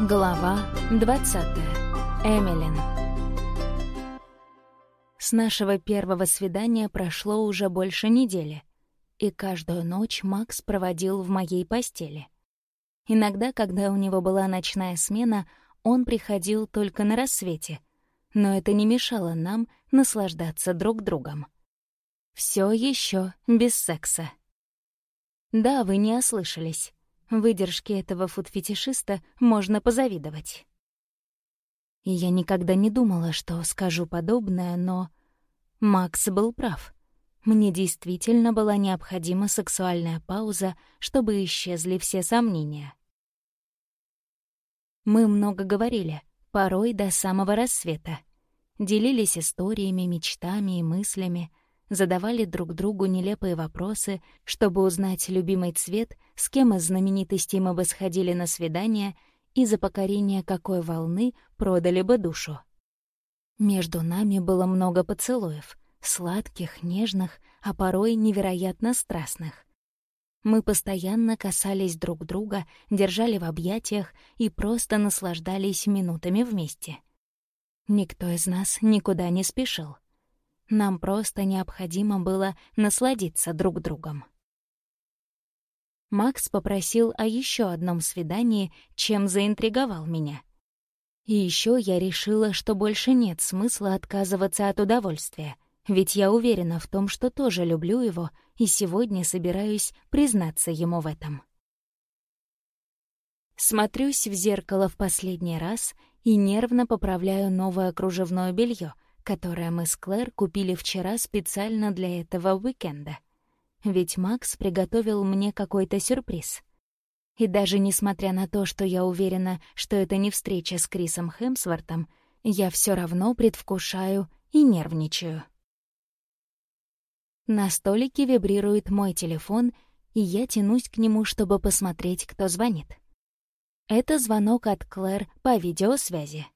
Глава 20. Эмилин. С нашего первого свидания прошло уже больше недели, и каждую ночь Макс проводил в моей постели. Иногда, когда у него была ночная смена, он приходил только на рассвете, но это не мешало нам наслаждаться друг другом. Все еще без секса. Да, вы не ослышались. Выдержке этого фуд-фетишиста можно позавидовать. Я никогда не думала, что скажу подобное, но... Макс был прав. Мне действительно была необходима сексуальная пауза, чтобы исчезли все сомнения. Мы много говорили, порой до самого рассвета. Делились историями, мечтами и мыслями — задавали друг другу нелепые вопросы, чтобы узнать любимый цвет, с кем из знаменитостей мы бы сходили на свидание и за покорение какой волны продали бы душу. Между нами было много поцелуев, сладких, нежных, а порой невероятно страстных. Мы постоянно касались друг друга, держали в объятиях и просто наслаждались минутами вместе. Никто из нас никуда не спешил. Нам просто необходимо было насладиться друг другом. Макс попросил о еще одном свидании, чем заинтриговал меня. И еще я решила, что больше нет смысла отказываться от удовольствия, ведь я уверена в том, что тоже люблю его, и сегодня собираюсь признаться ему в этом. Смотрюсь в зеркало в последний раз и нервно поправляю новое кружевное белье — которое мы с Клэр купили вчера специально для этого уикенда. Ведь Макс приготовил мне какой-то сюрприз. И даже несмотря на то, что я уверена, что это не встреча с Крисом Хемсвортом, я все равно предвкушаю и нервничаю. На столике вибрирует мой телефон, и я тянусь к нему, чтобы посмотреть, кто звонит. Это звонок от Клэр по видеосвязи.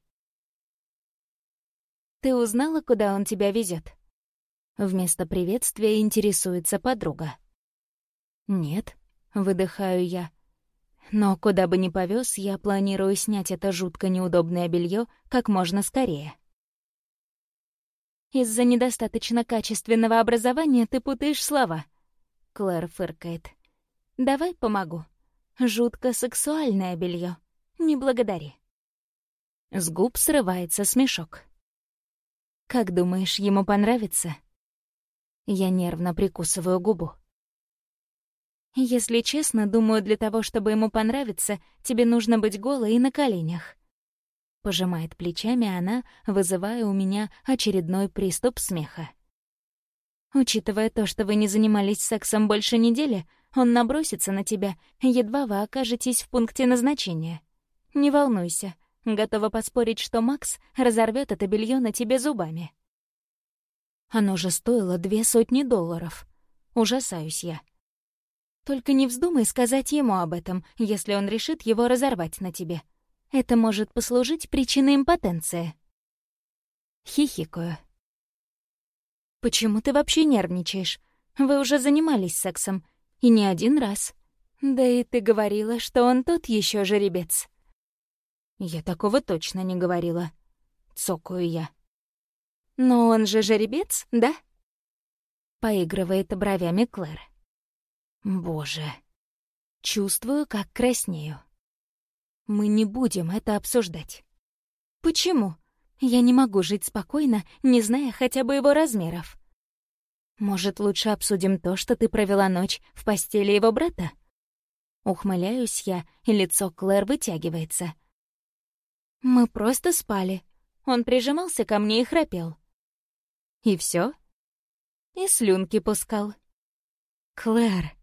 Ты узнала, куда он тебя везет? Вместо приветствия интересуется подруга. Нет, выдыхаю я. Но куда бы ни повез, я планирую снять это жутко неудобное белье как можно скорее. Из-за недостаточно качественного образования ты путаешь слова. Клэр фыркает. Давай помогу. Жутко сексуальное белье. Не благодари. С губ срывается смешок. Как думаешь, ему понравится?» Я нервно прикусываю губу. «Если честно, думаю, для того, чтобы ему понравиться, тебе нужно быть голой и на коленях». Пожимает плечами она, вызывая у меня очередной приступ смеха. Учитывая то, что вы не занимались сексом больше недели, он набросится на тебя, едва вы окажетесь в пункте назначения. Не волнуйся, Готова поспорить, что Макс разорвет это белье на тебе зубами. Оно же стоило две сотни долларов. Ужасаюсь я. Только не вздумай сказать ему об этом, если он решит его разорвать на тебе. Это может послужить причиной импотенции. Хихикаю. «Почему ты вообще нервничаешь? Вы уже занимались сексом. И не один раз. Да и ты говорила, что он тот еще жеребец». «Я такого точно не говорила», — цокаю я. «Но он же жеребец, да?» Поигрывает бровями Клэр. «Боже, чувствую, как краснею. Мы не будем это обсуждать. Почему? Я не могу жить спокойно, не зная хотя бы его размеров. Может, лучше обсудим то, что ты провела ночь в постели его брата?» Ухмыляюсь я, и лицо Клэр вытягивается. Мы просто спали. Он прижимался ко мне и храпел. И все? И слюнки пускал. Клэр.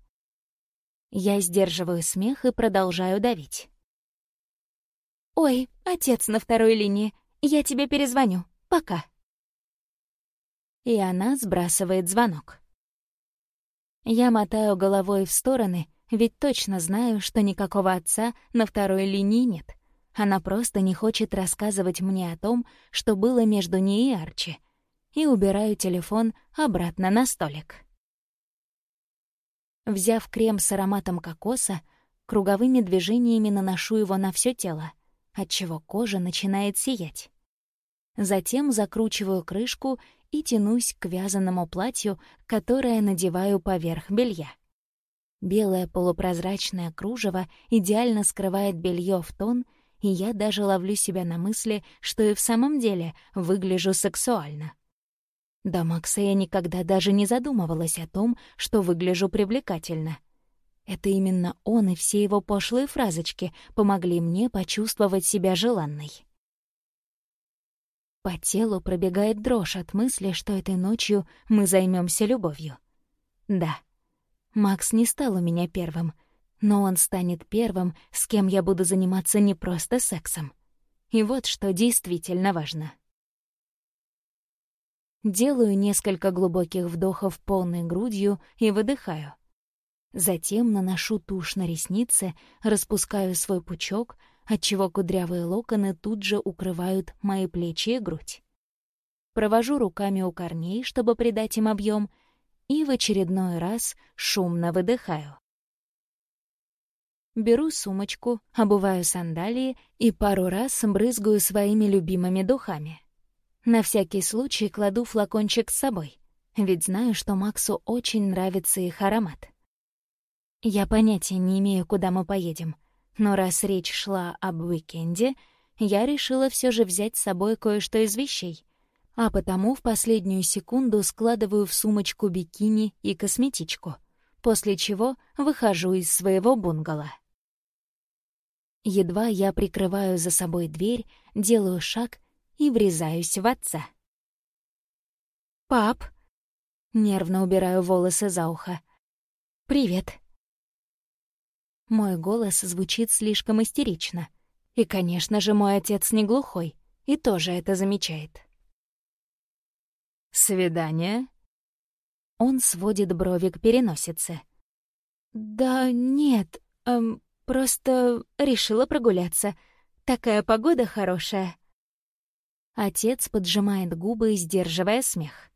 Я сдерживаю смех и продолжаю давить. «Ой, отец на второй линии. Я тебе перезвоню. Пока». И она сбрасывает звонок. Я мотаю головой в стороны, ведь точно знаю, что никакого отца на второй линии нет. Она просто не хочет рассказывать мне о том, что было между ней и Арчи. И убираю телефон обратно на столик. Взяв крем с ароматом кокоса, круговыми движениями наношу его на все тело, отчего кожа начинает сиять. Затем закручиваю крышку и тянусь к вязаному платью, которое надеваю поверх белья. Белое полупрозрачное кружево идеально скрывает белье в тон, и я даже ловлю себя на мысли, что и в самом деле выгляжу сексуально. До Макса я никогда даже не задумывалась о том, что выгляжу привлекательно. Это именно он и все его пошлые фразочки помогли мне почувствовать себя желанной. По телу пробегает дрожь от мысли, что этой ночью мы займемся любовью. Да, Макс не стал у меня первым, но он станет первым, с кем я буду заниматься не просто сексом. И вот что действительно важно. Делаю несколько глубоких вдохов полной грудью и выдыхаю. Затем наношу тушь на ресницы, распускаю свой пучок, отчего кудрявые локоны тут же укрывают мои плечи и грудь. Провожу руками у корней, чтобы придать им объем, и в очередной раз шумно выдыхаю. Беру сумочку, обуваю сандалии и пару раз брызгаю своими любимыми духами. На всякий случай кладу флакончик с собой, ведь знаю, что Максу очень нравится их аромат. Я понятия не имею, куда мы поедем, но раз речь шла об уикенде, я решила все же взять с собой кое-что из вещей, а потому в последнюю секунду складываю в сумочку бикини и косметичку, после чего выхожу из своего бунгало. Едва я прикрываю за собой дверь, делаю шаг и врезаюсь в отца. «Пап!» — нервно убираю волосы за ухо. «Привет!» Мой голос звучит слишком истерично. И, конечно же, мой отец не глухой и тоже это замечает. «Свидание?» Он сводит брови к переносице. «Да нет, эм, просто решила прогуляться. Такая погода хорошая». Отец поджимает губы, сдерживая смех.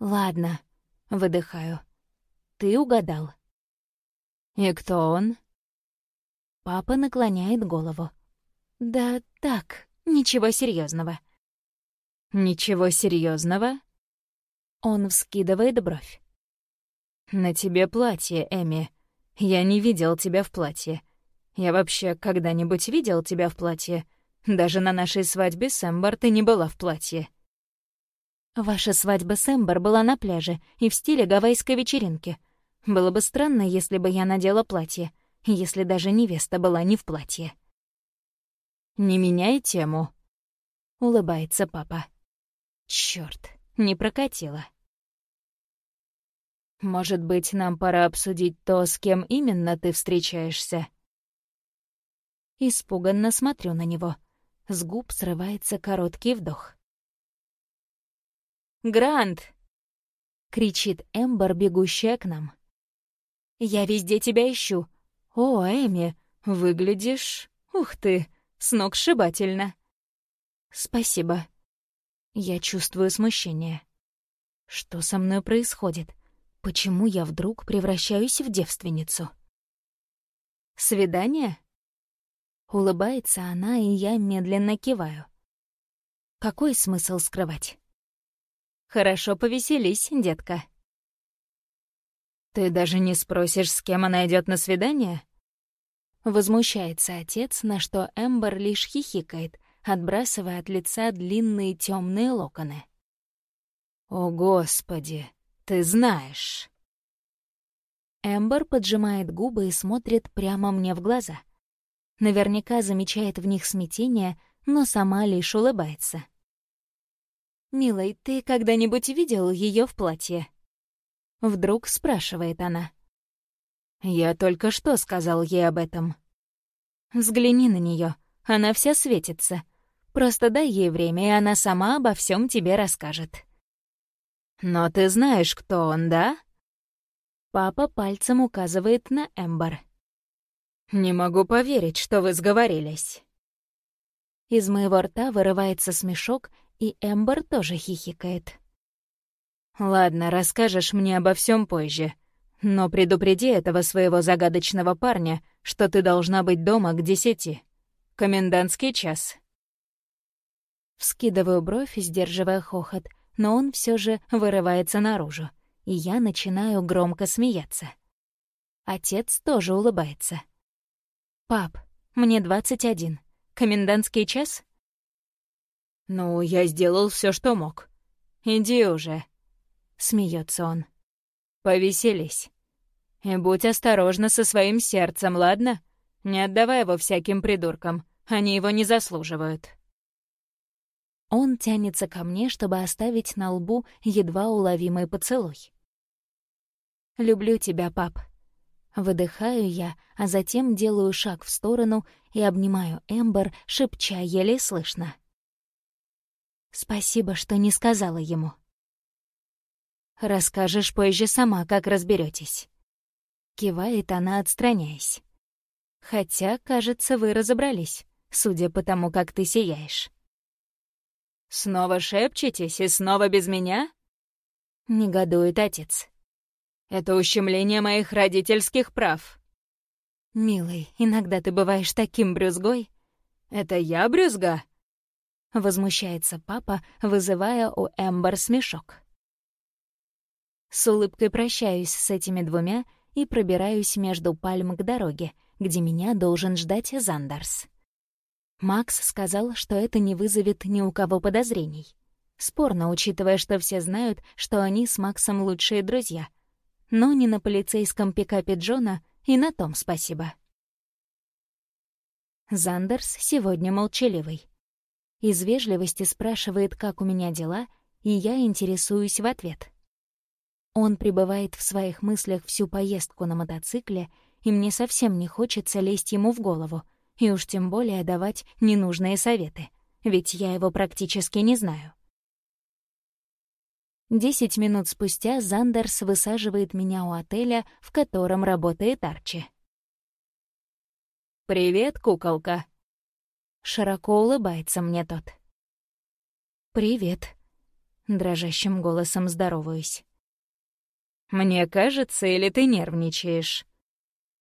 «Ладно», — выдыхаю. «Ты угадал». «И кто он?» Папа наклоняет голову. «Да так, ничего серьезного. «Ничего серьезного? Он вскидывает бровь. «На тебе платье, Эми. Я не видел тебя в платье. Я вообще когда-нибудь видел тебя в платье? Даже на нашей свадьбе с Эмбер ты не была в платье». «Ваша свадьба с Эмбер была на пляже и в стиле гавайской вечеринки. Было бы странно, если бы я надела платье, если даже невеста была не в платье». «Не меняй тему», — улыбается папа. Чёрт, не прокатило. Может быть, нам пора обсудить то, с кем именно ты встречаешься? Испуганно смотрю на него. С губ срывается короткий вдох. «Грант!» — кричит Эмбер, бегущая к нам. «Я везде тебя ищу. О, Эми, выглядишь... Ух ты, сногсшибательно!» «Спасибо», я чувствую смущение. Что со мной происходит? Почему я вдруг превращаюсь в девственницу? «Свидание?» Улыбается она, и я медленно киваю. Какой смысл скрывать? «Хорошо повеселись, детка». «Ты даже не спросишь, с кем она идет на свидание?» Возмущается отец, на что Эмбер лишь хихикает, отбрасывая от лица длинные темные локоны. «О, Господи, ты знаешь!» Эмбер поджимает губы и смотрит прямо мне в глаза. Наверняка замечает в них смятение, но сама лишь улыбается. «Милый, ты когда-нибудь видел ее в платье?» Вдруг спрашивает она. «Я только что сказал ей об этом». «Взгляни на нее, она вся светится. Просто дай ей время, и она сама обо всем тебе расскажет. «Но ты знаешь, кто он, да?» Папа пальцем указывает на Эмбер. «Не могу поверить, что вы сговорились». Из моего рта вырывается смешок, и Эмбер тоже хихикает. «Ладно, расскажешь мне обо всем позже. Но предупреди этого своего загадочного парня, что ты должна быть дома к десяти. Комендантский час». Вскидываю бровь, сдерживая хохот, но он все же вырывается наружу, и я начинаю громко смеяться. Отец тоже улыбается. «Пап, мне двадцать один. Комендантский час?» «Ну, я сделал все, что мог. Иди уже», — смеется он. «Повеселись. И будь осторожна со своим сердцем, ладно? Не отдавай его всяким придуркам, они его не заслуживают». Он тянется ко мне, чтобы оставить на лбу едва уловимый поцелуй. «Люблю тебя, пап». Выдыхаю я, а затем делаю шаг в сторону и обнимаю Эмбер, шепча еле слышно. «Спасибо, что не сказала ему». «Расскажешь позже сама, как разберетесь. Кивает она, отстраняясь. «Хотя, кажется, вы разобрались, судя по тому, как ты сияешь». «Снова шепчетесь и снова без меня?» — негодует отец. «Это ущемление моих родительских прав». «Милый, иногда ты бываешь таким брюзгой». «Это я брюзга?» — возмущается папа, вызывая у Эмбер смешок. С улыбкой прощаюсь с этими двумя и пробираюсь между пальм к дороге, где меня должен ждать Зандерс. Макс сказал, что это не вызовет ни у кого подозрений. Спорно, учитывая, что все знают, что они с Максом лучшие друзья. Но не на полицейском пикапе Джона, и на том спасибо. Зандерс сегодня молчаливый. Из вежливости спрашивает, как у меня дела, и я интересуюсь в ответ. Он пребывает в своих мыслях всю поездку на мотоцикле, и мне совсем не хочется лезть ему в голову — и уж тем более давать ненужные советы, ведь я его практически не знаю. Десять минут спустя Зандерс высаживает меня у отеля, в котором работает Арчи. «Привет, куколка!» Широко улыбается мне тот. «Привет», — дрожащим голосом здороваюсь. «Мне кажется, или ты нервничаешь?»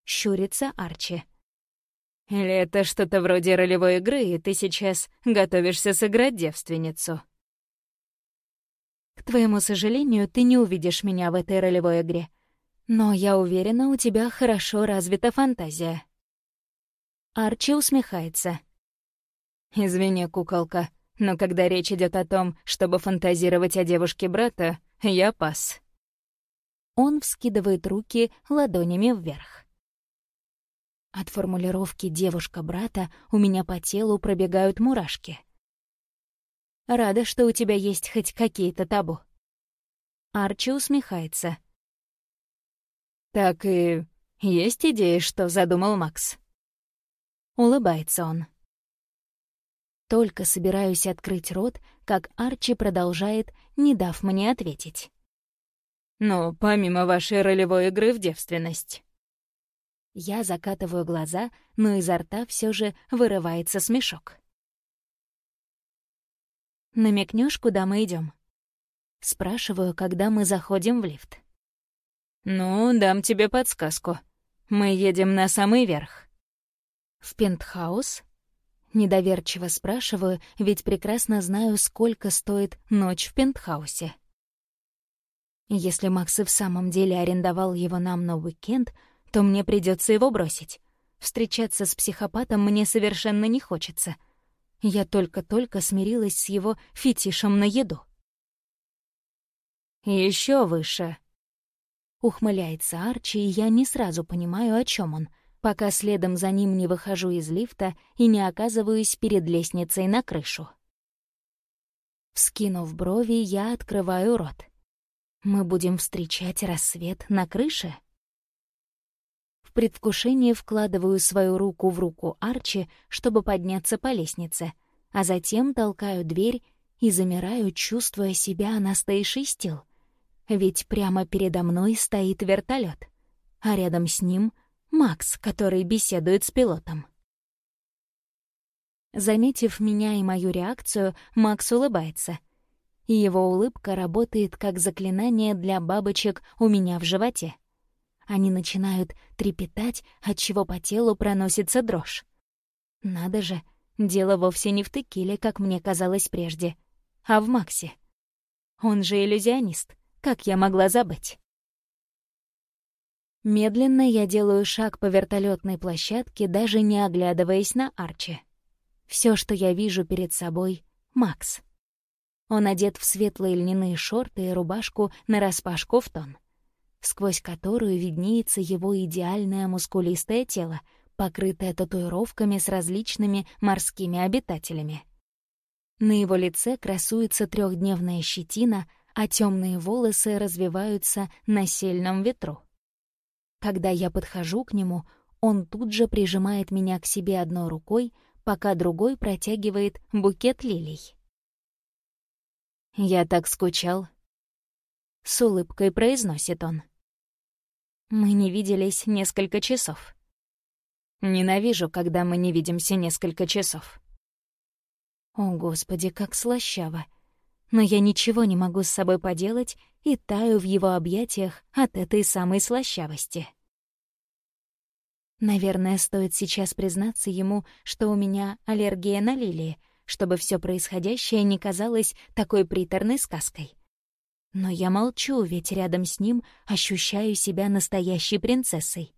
Щурится Арчи. Или это что-то вроде ролевой игры, и ты сейчас готовишься сыграть девственницу? К твоему сожалению, ты не увидишь меня в этой ролевой игре. Но я уверена, у тебя хорошо развита фантазия. Арчи усмехается. «Извини, куколка, но когда речь идет о том, чтобы фантазировать о девушке брата, я пас». Он вскидывает руки ладонями вверх. От формулировки «девушка брата» у меня по телу пробегают мурашки. Рада, что у тебя есть хоть какие-то табу. Арчи усмехается. «Так и есть идея, что задумал Макс?» Улыбается он. Только собираюсь открыть рот, как Арчи продолжает, не дав мне ответить. «Ну, помимо вашей ролевой игры в девственность, я закатываю глаза, но изо рта все же вырывается смешок. Намекнешь, куда мы идем? Спрашиваю, когда мы заходим в лифт. «Ну, дам тебе подсказку. Мы едем на самый верх». «В пентхаус?» Недоверчиво спрашиваю, ведь прекрасно знаю, сколько стоит ночь в пентхаусе. Если Макс и в самом деле арендовал его нам на уикенд, то мне придется его бросить. Встречаться с психопатом мне совершенно не хочется. Я только-только смирилась с его фетишем на еду. Еще выше. Ухмыляется Арчи, и я не сразу понимаю, о чем он, пока следом за ним не выхожу из лифта и не оказываюсь перед лестницей на крышу. Вскинув брови, я открываю рот. Мы будем встречать рассвет на крыше? Предвкушении вкладываю свою руку в руку Арчи, чтобы подняться по лестнице, а затем толкаю дверь и замираю, чувствуя себя на стейшей стил. Ведь прямо передо мной стоит вертолет, а рядом с ним — Макс, который беседует с пилотом. Заметив меня и мою реакцию, Макс улыбается. Его улыбка работает как заклинание для бабочек у меня в животе. Они начинают трепетать, отчего по телу проносится дрожь. Надо же, дело вовсе не в текиле, как мне казалось прежде, а в Максе. Он же иллюзионист, как я могла забыть? Медленно я делаю шаг по вертолетной площадке, даже не оглядываясь на Арчи. Все, что я вижу перед собой — Макс. Он одет в светлые льняные шорты и рубашку нараспашку в тон, сквозь которую виднеется его идеальное мускулистое тело, покрытое татуировками с различными морскими обитателями. На его лице красуется трехдневная щетина, а темные волосы развиваются на сильном ветру. Когда я подхожу к нему, он тут же прижимает меня к себе одной рукой, пока другой протягивает букет лилий. «Я так скучал», — с улыбкой произносит он. «Мы не виделись несколько часов». «Ненавижу, когда мы не видимся несколько часов». О, Господи, как слащаво. Но я ничего не могу с собой поделать и таю в его объятиях от этой самой слащавости. Наверное, стоит сейчас признаться ему, что у меня аллергия на лилии, чтобы все происходящее не казалось такой приторной сказкой. Но я молчу, ведь рядом с ним ощущаю себя настоящей принцессой.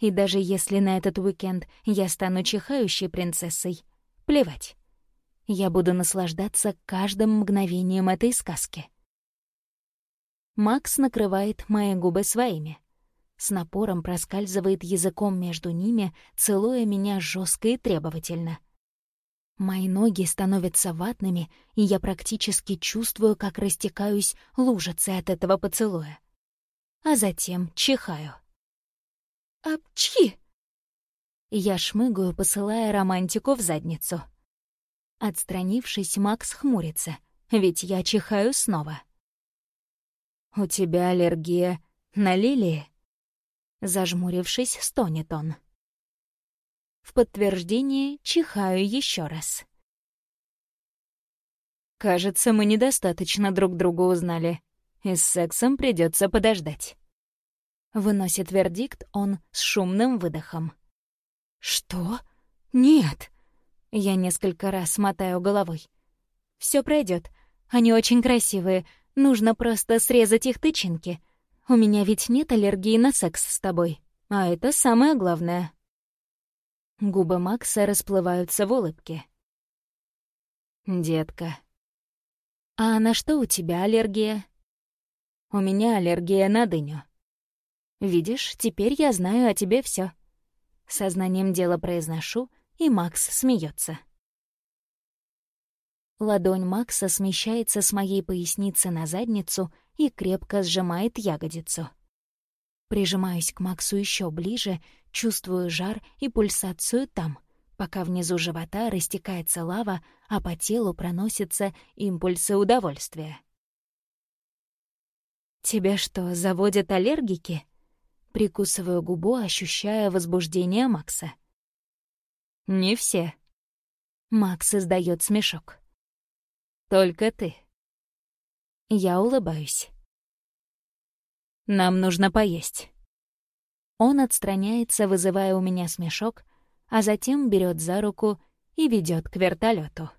И даже если на этот уикенд я стану чихающей принцессой, плевать. Я буду наслаждаться каждым мгновением этой сказки. Макс накрывает мои губы своими — с напором проскальзывает языком между ними, целуя меня жестко и требовательно. Мои ноги становятся ватными, и я практически чувствую, как растекаюсь лужицей от этого поцелуя. А затем чихаю. «Апчхи!» Я шмыгаю, посылая романтику в задницу. Отстранившись, Макс хмурится, ведь я чихаю снова. «У тебя аллергия на лилии?» Зажмурившись, стонет он. В подтверждение чихаю еще раз. «Кажется, мы недостаточно друг друга узнали, и с сексом придется подождать». Выносит вердикт он с шумным выдохом. «Что? Нет!» Я несколько раз мотаю головой. Все пройдет. Они очень красивые. Нужно просто срезать их тычинки. У меня ведь нет аллергии на секс с тобой, а это самое главное». Губы Макса расплываются в улыбке. «Детка». «А на что у тебя аллергия?» «У меня аллергия на дыню». «Видишь, теперь я знаю о тебе все. Сознанием дела произношу, и Макс смеется. Ладонь Макса смещается с моей поясницы на задницу и крепко сжимает ягодицу. Прижимаюсь к Максу еще ближе, чувствую жар и пульсацию там, пока внизу живота растекается лава, а по телу проносятся импульсы удовольствия. «Тебя что, заводят аллергики?» Прикусываю губу, ощущая возбуждение Макса. «Не все». Макс издает смешок. Только ты. Я улыбаюсь. Нам нужно поесть. Он отстраняется, вызывая у меня смешок, а затем берет за руку и ведет к вертолету.